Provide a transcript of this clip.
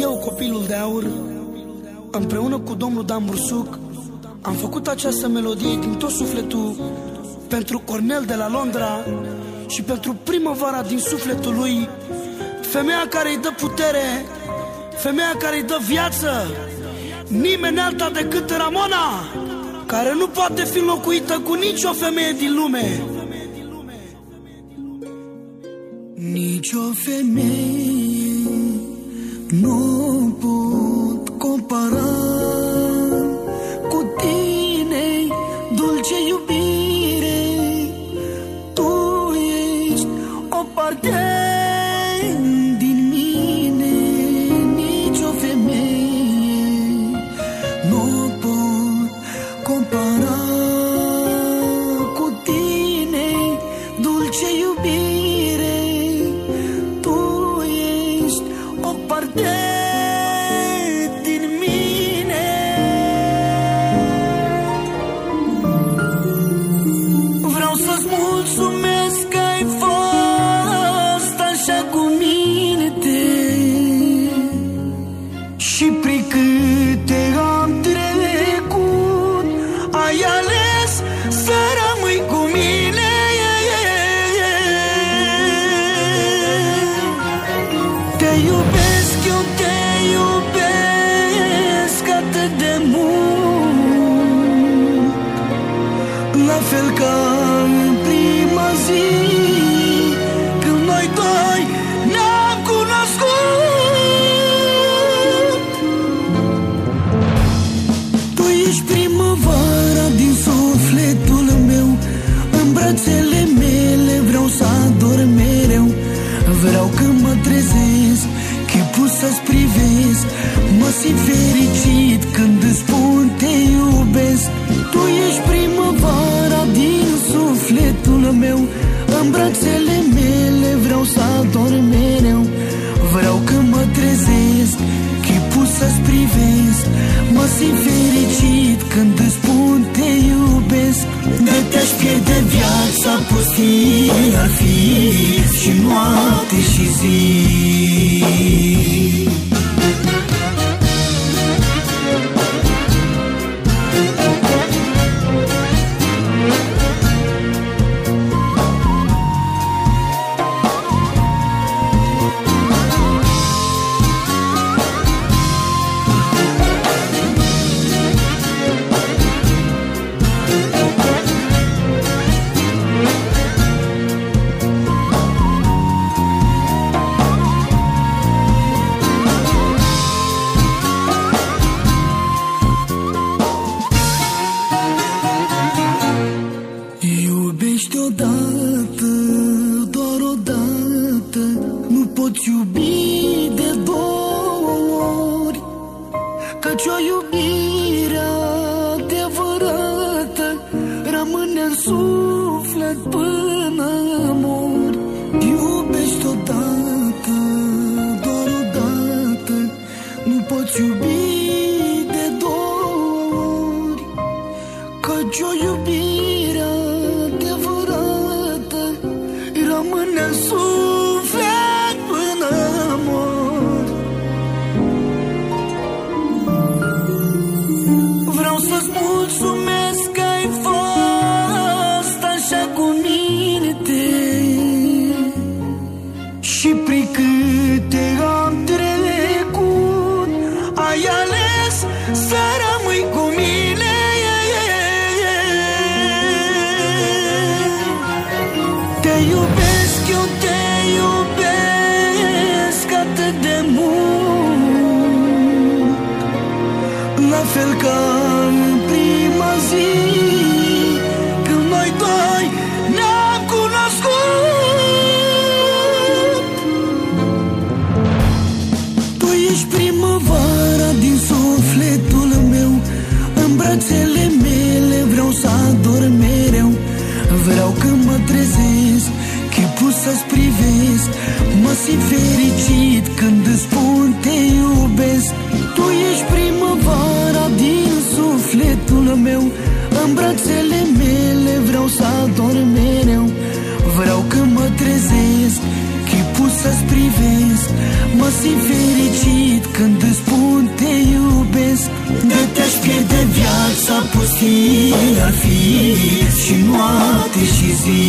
Eu, copilul de aur, împreună cu domnul Dan Bursuc, am făcut această melodie din tot sufletul pentru Cornel de la Londra și pentru primăvara din sufletul lui, femeia care îi dă putere, femeia care îi dă viață, nimeni alta decât Ramona, care nu poate fi locuită cu nicio femeie din lume. Nici o femeie nu pot Și prin câte am trecut Ai ales să rămâi cu mine. Te iubesc, primăvara din sufletul meu. În brațele mele vreau să ador mereu. Vreau când mă trezesc Chipul să-ți privesc. Mă simt fericit când îți spun te iubesc. Tu ești primăvara din sufletul meu. În brațele mele vreau să ador mereu. Vreau când mă trezesc Chipul să-ți privesc. Mă simt fericit viața pustie ar fi Și noapte și zi Iubești odată, doar odată Nu poți iubi de două ori. Căci o iubire adevărată Rămâne în suflet până mor suflet până mor. Vreau să-ți mulțumesc că ai fost așa cu mine te Și prin câte am trecut Ai ales să rămâi cu mine. Te iubesc, La fel ca în prima zi Când noi doi ne-am cunoscut. Tu ești primăvara din sufletul meu În brațele mele vreau să ador mereu. Vreau când mă trezesc Chipul să-ți privesc. Mă simt fericit când îți spun te iubesc În brațele mele vreau să ador mereu. Vreau când mă trezesc Chipul să-ți privesc. Mă simt fericit când îți spun te iubesc. De te-aș pierde viața pustie ar fi Și noapte și zi